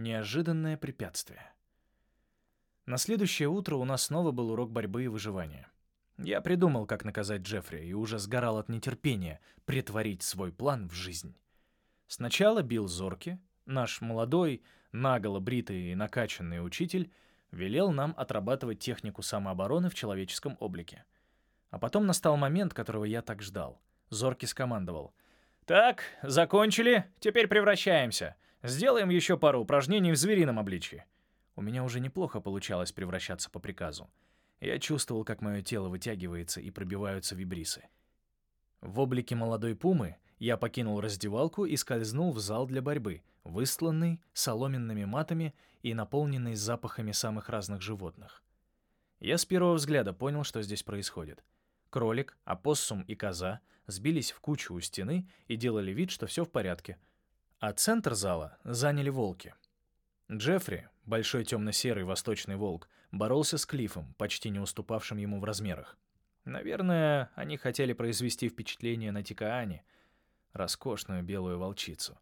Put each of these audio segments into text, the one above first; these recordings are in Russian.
Неожиданное препятствие. На следующее утро у нас снова был урок борьбы и выживания. Я придумал, как наказать Джеффри, и уже сгорал от нетерпения притворить свой план в жизнь. Сначала бил Зорки, наш молодой, наголо бритый и накачанный учитель, велел нам отрабатывать технику самообороны в человеческом облике. А потом настал момент, которого я так ждал. Зорки скомандовал. «Так, закончили, теперь превращаемся. Сделаем еще пару упражнений в зверином обличье». У меня уже неплохо получалось превращаться по приказу. Я чувствовал, как мое тело вытягивается и пробиваются вибрисы. В облике молодой пумы я покинул раздевалку и скользнул в зал для борьбы, выстланный соломенными матами и наполненный запахами самых разных животных. Я с первого взгляда понял, что здесь происходит. Кролик, опоссум и коза сбились в кучу у стены и делали вид, что все в порядке. А центр зала заняли волки. Джеффри, большой темно-серый восточный волк, боролся с Клиффом, почти не уступавшим ему в размерах. Наверное, они хотели произвести впечатление на Тикаане, роскошную белую волчицу.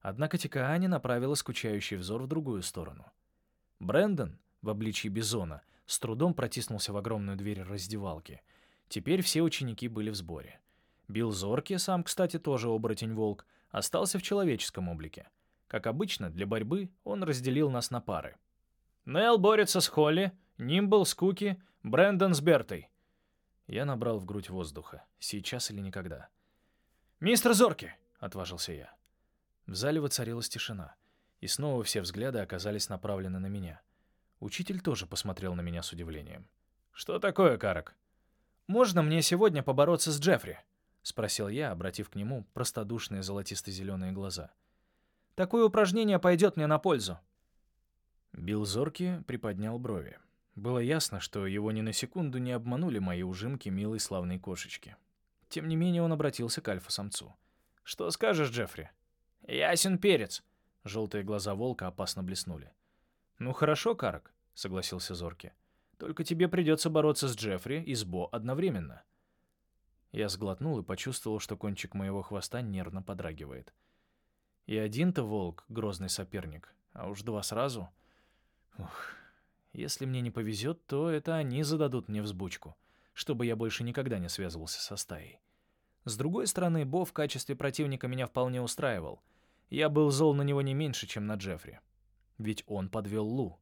Однако Тикаане направила скучающий взор в другую сторону. Брэндон, в обличье бизона, с трудом протиснулся в огромную дверь раздевалки. Теперь все ученики были в сборе. Билл Зорки, сам, кстати, тоже оборотень-волк, остался в человеческом облике — как обычно, для борьбы он разделил нас на пары. Нел борется с Холли, Нимбл с Куки, Брэндон с Бертой. Я набрал в грудь воздуха. Сейчас или никогда. «Мистер Зорки!» — отважился я. В зале воцарилась тишина, и снова все взгляды оказались направлены на меня. Учитель тоже посмотрел на меня с удивлением. «Что такое, Карак?» «Можно мне сегодня побороться с Джеффри?» — спросил я, обратив к нему простодушные золотисто-зеленые глаза. Такое упражнение пойдет мне на пользу». Билл Зорки приподнял брови. Было ясно, что его ни на секунду не обманули мои ужимки милой славной кошечки. Тем не менее он обратился к альфа-самцу. «Что скажешь, Джеффри?» «Ясен перец!» Желтые глаза волка опасно блеснули. «Ну хорошо, Карак», — согласился Зорки. «Только тебе придется бороться с Джеффри и с Бо одновременно». Я сглотнул и почувствовал, что кончик моего хвоста нервно подрагивает. И один-то волк — грозный соперник, а уж два сразу. Ух, если мне не повезет, то это они зададут мне взбучку, чтобы я больше никогда не связывался со стаей. С другой стороны, Бо в качестве противника меня вполне устраивал. Я был зол на него не меньше, чем на Джеффри. Ведь он подвел Лу.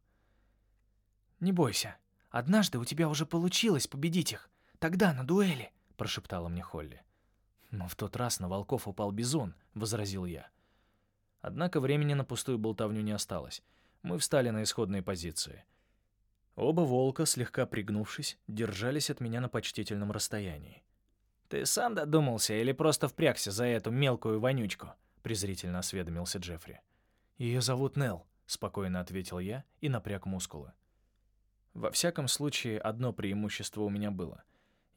«Не бойся. Однажды у тебя уже получилось победить их. Тогда на дуэли», — прошептала мне Холли. «Но в тот раз на волков упал бизон», — возразил я. Однако времени на пустую болтовню не осталось. Мы встали на исходные позиции. Оба волка, слегка пригнувшись, держались от меня на почтительном расстоянии. «Ты сам додумался или просто впрягся за эту мелкую вонючку?» — презрительно осведомился Джеффри. «Ее зовут Нелл», — спокойно ответил я и напряг мускулы. Во всяком случае, одно преимущество у меня было.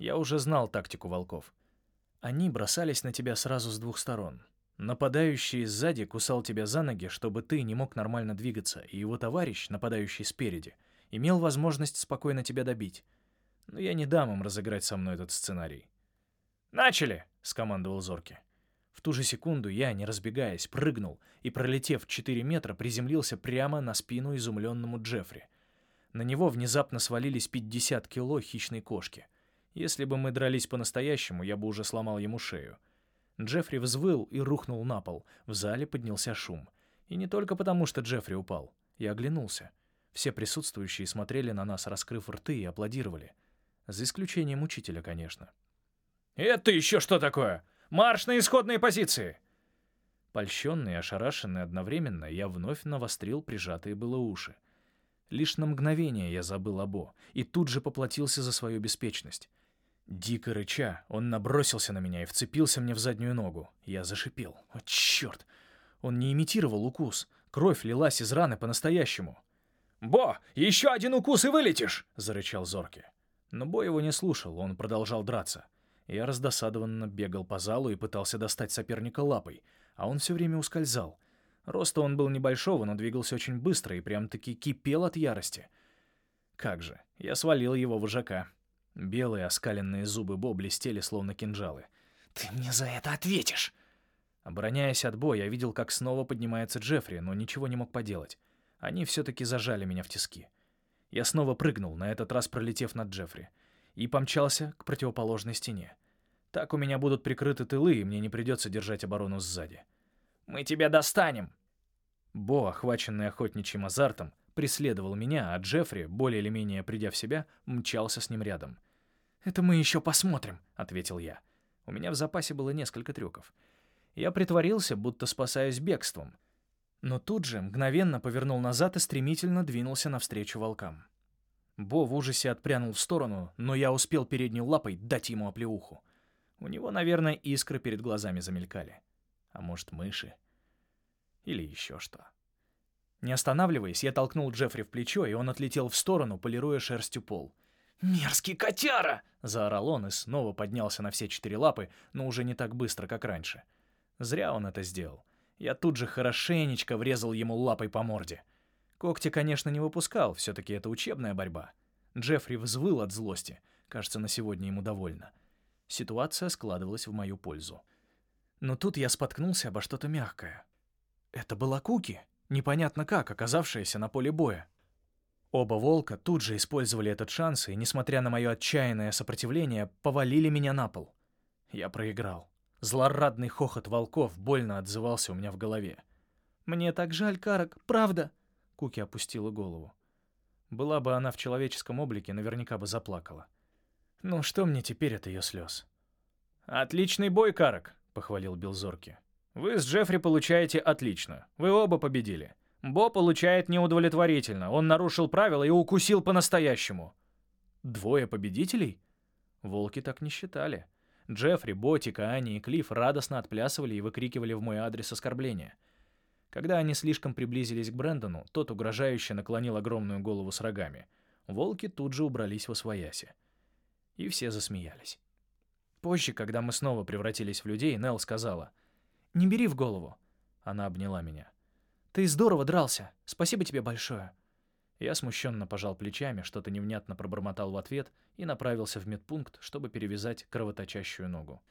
Я уже знал тактику волков. Они бросались на тебя сразу с двух сторон, Нападающий сзади кусал тебя за ноги, чтобы ты не мог нормально двигаться, и его товарищ, нападающий спереди, имел возможность спокойно тебя добить. Но я не дам им разыграть со мной этот сценарий. «Начали!» — скомандовал Зорки. В ту же секунду я, не разбегаясь, прыгнул и, пролетев 4 метра, приземлился прямо на спину изумленному Джеффри. На него внезапно свалились 50 кило хищной кошки. Если бы мы дрались по-настоящему, я бы уже сломал ему шею. Джеффри взвыл и рухнул на пол. В зале поднялся шум. И не только потому, что Джеффри упал. Я оглянулся. Все присутствующие смотрели на нас, раскрыв рты, и аплодировали. За исключением учителя, конечно. «Это еще что такое? Марш на исходные позиции!» Польщенный и ошарашенный одновременно, я вновь навострил прижатые было уши. Лишь на мгновение я забыл обо, и тут же поплатился за свою беспечность. Дико рыча, он набросился на меня и вцепился мне в заднюю ногу. Я зашипел. О, черт! Он не имитировал укус. Кровь лилась из раны по-настоящему. «Бо, еще один укус и вылетишь!» — зарычал Зорки. Но Бо его не слушал, он продолжал драться. Я раздосадованно бегал по залу и пытался достать соперника лапой, а он все время ускользал. Роста он был небольшого, но двигался очень быстро и прям-таки кипел от ярости. Как же, я свалил его вожака. Белые оскаленные зубы Бо блестели, словно кинжалы. «Ты мне за это ответишь!» Обороняясь от боя, я видел, как снова поднимается Джеффри, но ничего не мог поделать. Они все-таки зажали меня в тиски. Я снова прыгнул, на этот раз пролетев над Джеффри, и помчался к противоположной стене. Так у меня будут прикрыты тылы, и мне не придется держать оборону сзади. «Мы тебя достанем!» Бо, охваченный охотничьим азартом, преследовал меня, а Джеффри, более или менее придя в себя, мчался с ним рядом. «Это мы еще посмотрим», — ответил я. У меня в запасе было несколько трюков. Я притворился, будто спасаюсь бегством. Но тут же мгновенно повернул назад и стремительно двинулся навстречу волкам. Бо в ужасе отпрянул в сторону, но я успел передней лапой дать ему оплеуху. У него, наверное, искры перед глазами замелькали. А может, мыши? Или еще что. Не останавливаясь, я толкнул Джеффри в плечо, и он отлетел в сторону, полируя шерстью пол. «Мерзкий котяра!» — заорал он и снова поднялся на все четыре лапы, но уже не так быстро, как раньше. Зря он это сделал. Я тут же хорошенечко врезал ему лапой по морде. Когти, конечно, не выпускал, все-таки это учебная борьба. Джеффри взвыл от злости. Кажется, на сегодня ему довольно. Ситуация складывалась в мою пользу. Но тут я споткнулся обо что-то мягкое. Это была Куки, непонятно как, оказавшаяся на поле боя. Оба волка тут же использовали этот шанс и, несмотря на мое отчаянное сопротивление, повалили меня на пол. Я проиграл. Злорадный хохот волков больно отзывался у меня в голове. «Мне так жаль, Карак, правда?» Куки опустила голову. Была бы она в человеческом облике, наверняка бы заплакала. Ну, что мне теперь от ее слез? «Отличный бой, Карак», — похвалил Билзорки. «Вы с Джеффри получаете отлично. Вы оба победили. Бо получает неудовлетворительно. Он нарушил правила и укусил по-настоящему. Двое победителей? Волки так не считали. Джеффри, Ботика, Ани и Клифф радостно отплясывали и выкрикивали в мой адрес оскорбления. Когда они слишком приблизились к Брэндону, тот угрожающе наклонил огромную голову с рогами. Волки тут же убрались во свояси. И все засмеялись. Позже, когда мы снова превратились в людей, Нелл сказала, «Не бери в голову». Она обняла меня. Ты здорово дрался. Спасибо тебе большое. Я смущенно пожал плечами, что-то невнятно пробормотал в ответ и направился в медпункт, чтобы перевязать кровоточащую ногу.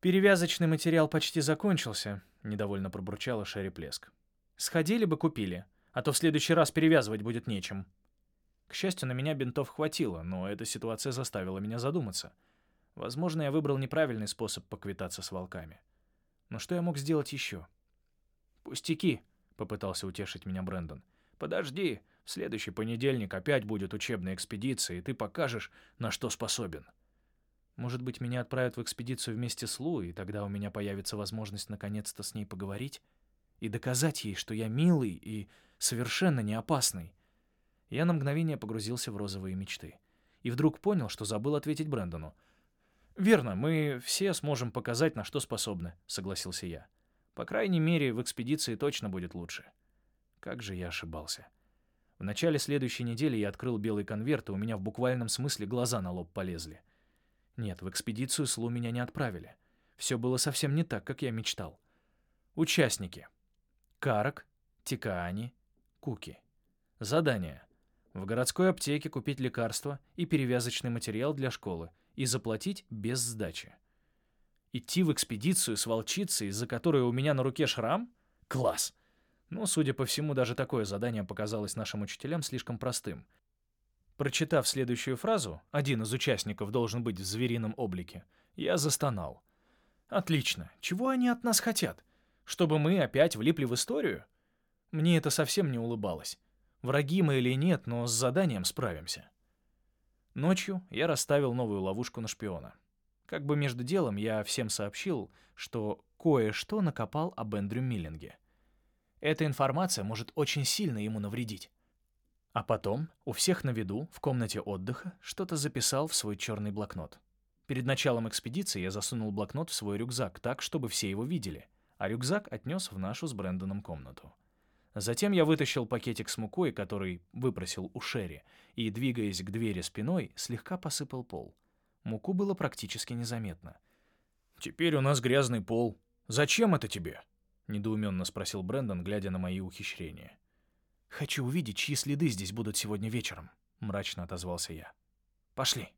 «Перевязочный материал почти закончился», — недовольно пробурчала Шерри Плеск. «Сходили бы, купили, а то в следующий раз перевязывать будет нечем». К счастью, на меня бинтов хватило, но эта ситуация заставила меня задуматься. Возможно, я выбрал неправильный способ поквитаться с волками. Но что я мог сделать еще? «Пустяки», — попытался утешить меня Брэндон. «Подожди, в следующий понедельник опять будет учебная экспедиция, и ты покажешь, на что способен». Может быть, меня отправят в экспедицию вместе с Лу, и тогда у меня появится возможность наконец-то с ней поговорить и доказать ей, что я милый и совершенно не опасный. Я на мгновение погрузился в розовые мечты. И вдруг понял, что забыл ответить Брэндону. «Верно, мы все сможем показать, на что способны», — согласился я. По крайней мере, в экспедиции точно будет лучше. Как же я ошибался. В начале следующей недели я открыл белый конверт, и у меня в буквальном смысле глаза на лоб полезли. Нет, в экспедицию Слу меня не отправили. Все было совсем не так, как я мечтал. Участники. Карак, Тикаани, Куки. Задание. В городской аптеке купить лекарства и перевязочный материал для школы и заплатить без сдачи. Идти в экспедицию с волчицей, из-за которой у меня на руке шрам? Класс! Но, судя по всему, даже такое задание показалось нашим учителям слишком простым. Прочитав следующую фразу, один из участников должен быть в зверином облике, я застонал. Отлично. Чего они от нас хотят? Чтобы мы опять влипли в историю? Мне это совсем не улыбалось. Враги мы или нет, но с заданием справимся. Ночью я расставил новую ловушку на шпиона. Как бы между делом я всем сообщил, что кое-что накопал об Эндрю Миллинге. Эта информация может очень сильно ему навредить. А потом, у всех на виду, в комнате отдыха, что-то записал в свой черный блокнот. Перед началом экспедиции я засунул блокнот в свой рюкзак так, чтобы все его видели, а рюкзак отнес в нашу с Брэндоном комнату. Затем я вытащил пакетик с мукой, который выпросил у Шерри, и, двигаясь к двери спиной, слегка посыпал пол — Муку было практически незаметно. «Теперь у нас грязный пол. Зачем это тебе?» — недоуменно спросил Брэндон, глядя на мои ухищрения. «Хочу увидеть, чьи следы здесь будут сегодня вечером», — мрачно отозвался я. «Пошли».